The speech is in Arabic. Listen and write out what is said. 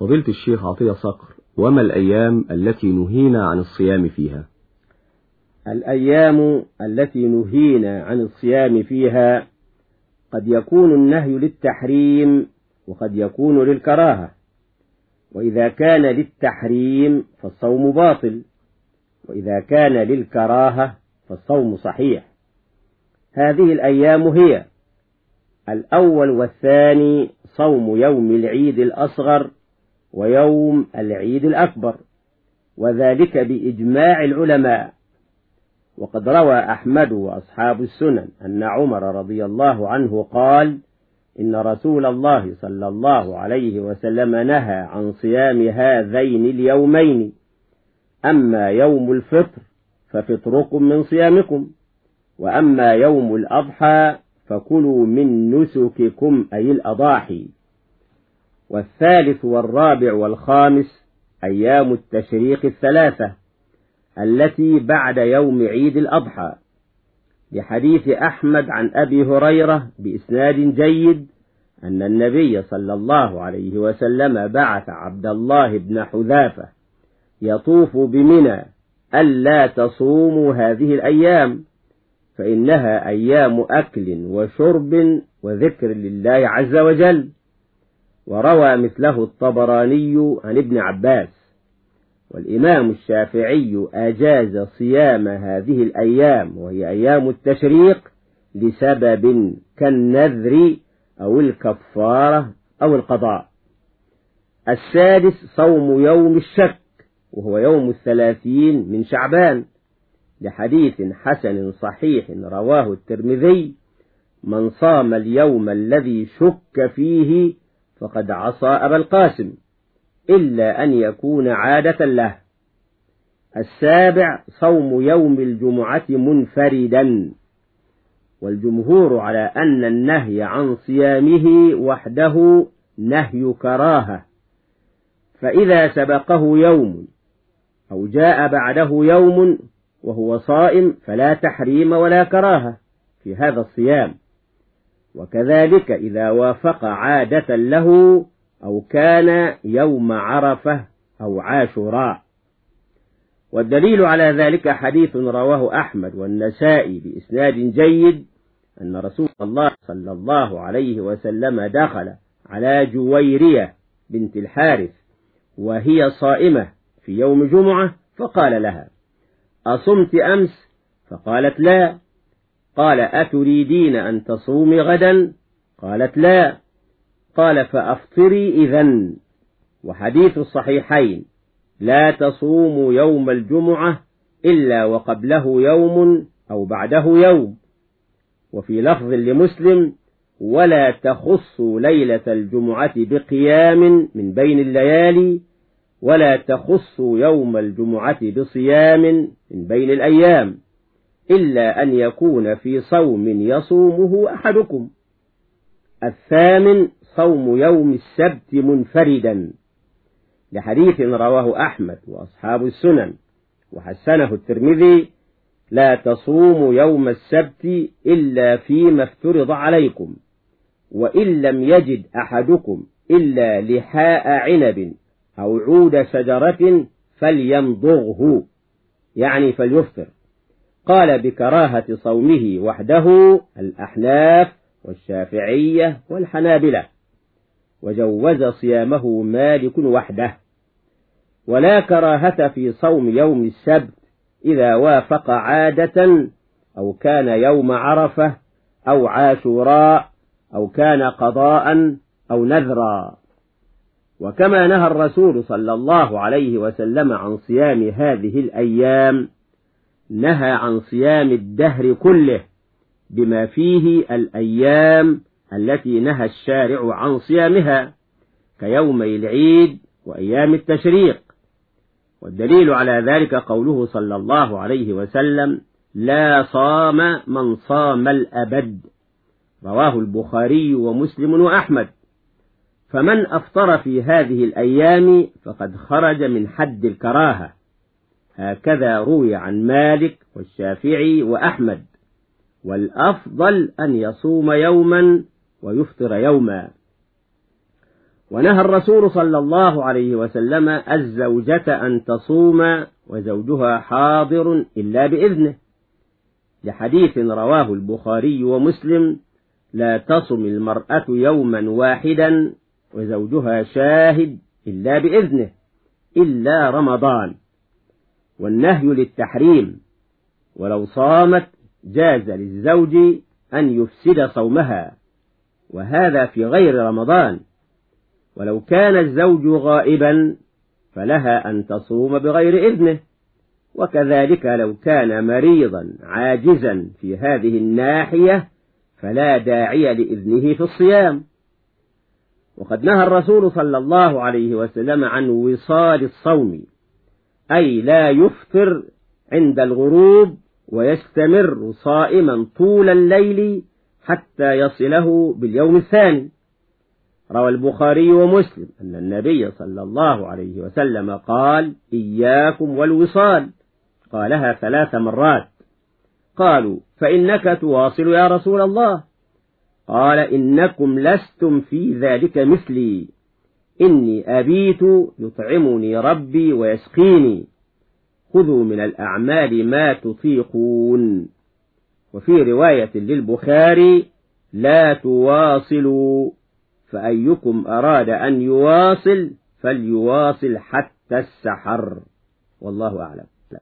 فضيلة الشيخ عطية صقر وما الأيام التي نهينا عن الصيام فيها؟ الأيام التي نهينا عن الصيام فيها قد يكون النهي للتحريم وقد يكون للكراهة وإذا كان للتحريم فالصوم باطل وإذا كان للكراهة فالصوم صحيح. هذه الأيام هي الأول والثاني صوم يوم العيد الأصغر ويوم العيد الأكبر وذلك بإجماع العلماء. وقد روى أحمد وأصحاب السنن أن عمر رضي الله عنه قال إن رسول الله صلى الله عليه وسلم نهى عن صيام هذين اليومين. أما يوم الفطر ففطركم من صيامكم وأما يوم الأضحى فكلوا من نسككم أي الأضاحي. والثالث والرابع والخامس أيام التشريق الثلاثة التي بعد يوم عيد الأضحى. لحديث أحمد عن أبي هريرة بإسناد جيد أن النبي صلى الله عليه وسلم بعث عبد الله بن حذافة يطوف بمنى ألا تصوموا هذه الأيام فإنها أيام أكل وشرب وذكر لله عز وجل. وروى مثله الطبراني عن ابن عباس والإمام الشافعي أجاز صيام هذه الأيام وهي أيام التشريق لسبب كالنذر أو الكفارة أو القضاء. السادس صوم يوم الشك وهو يوم الثلاثين من شعبان لحديث حسن صحيح رواه الترمذي من صام اليوم الذي شك فيه فقد عصى أبا القاسم إلا أن يكون عادة له. السابع صوم يوم الجمعة منفردا. والجمهور على أن النهي عن صيامه وحده نهي كراهة. فإذا سبقه يوم أو جاء بعده يوم وهو صائم فلا تحريم ولا كراهة في هذا الصيام. وكذلك إذا وافق عادة له أو كان يوم عرفة أو عاشوراء. والدليل على ذلك حديث رواه أحمد والنسائي بإسناد جيد أن رسول الله صلى الله عليه وسلم دخل على جويرية بنت الحارث وهي صائمة في يوم جمعة فقال لها أصمت أمس؟ فقالت لا. قال أتريدين أن تصومي غدا؟ قالت لا. قال فأفطري إذا. وحديث الصحيحين لا تصوموا يوم الجمعة إلا وقبله يوم أو بعده يوم. وفي لفظ لمسلم ولا تخصوا ليلة الجمعة بقيام من بين الليالي ولا تخصوا يوم الجمعة بصيام من بين الأيام. إلا أن يكون في صوم يصومه أحدكم. الثامن صوم يوم السبت منفردا. لحديث رواه أحمد وأصحاب السنن وحسنه الترمذي لا تصوموا يوم السبت إلا فيما افترض عليكم وإن لم يجد أحدكم إلا لحاء عنب أو عود شجرة فليمضغه يعني فليفطر. قال بكراهة صومه وحده الأحناف والشافعية والحنابلة. وجوز صيامه مالك وحده. ولا كراهة في صوم يوم السبت إذا وافق عادة أو كان يوم عرفة أو عاشوراء أو كان قضاء أو نذرا. وكما نهى الرسول صلى الله عليه وسلم عن صيام هذه الأيام نهى عن صيام الدهر كله بما فيه الأيام التي نهى الشارع عن صيامها كيومي العيد وأيام التشريق. والدليل على ذلك قوله صلى الله عليه وسلم لا صام من صام الأبد رواه البخاري ومسلم وأحمد. فمن أفطر في هذه الأيام فقد خرج من حد الكراهة. هكذا روي عن مالك والشافعي وأحمد. والأفضل أن يصوم يوما ويفطر يوما. ونهى الرسول صلى الله عليه وسلم الزوجة أن تصوم وزوجها حاضر إلا بإذنه. لحديث رواه البخاري ومسلم لا تصم المرأة يوما واحدا وزوجها شاهد إلا بإذنه إلا رمضان. والنهي للتحريم ولو صامت جاز للزوج أن يفسد صومها وهذا في غير رمضان. ولو كان الزوج غائبا فلها أن تصوم بغير إذنه. وكذلك لو كان مريضا عاجزا في هذه الناحية فلا داعي لإذنه في الصيام. وقد نهى الرسول صلى الله عليه وسلم عن وصال الصوم. أي لا يفطر عند الغروب ويستمر صائما طول الليل حتى يصله باليوم الثاني. روى البخاري ومسلم أن النبي صلى الله عليه وسلم قال إياكم والوصال قالها ثلاث مرات. قالوا فإنك تواصل يا رسول الله قال إنكم لستم في ذلك مثلي إني أبيت يطعمني ربي ويسقيني. خذوا من الأعمال ما تطيقون. وفي رواية للبخاري لا تواصلوا فأيكم أراد أن يواصل فليواصل حتى السحر. والله أعلم.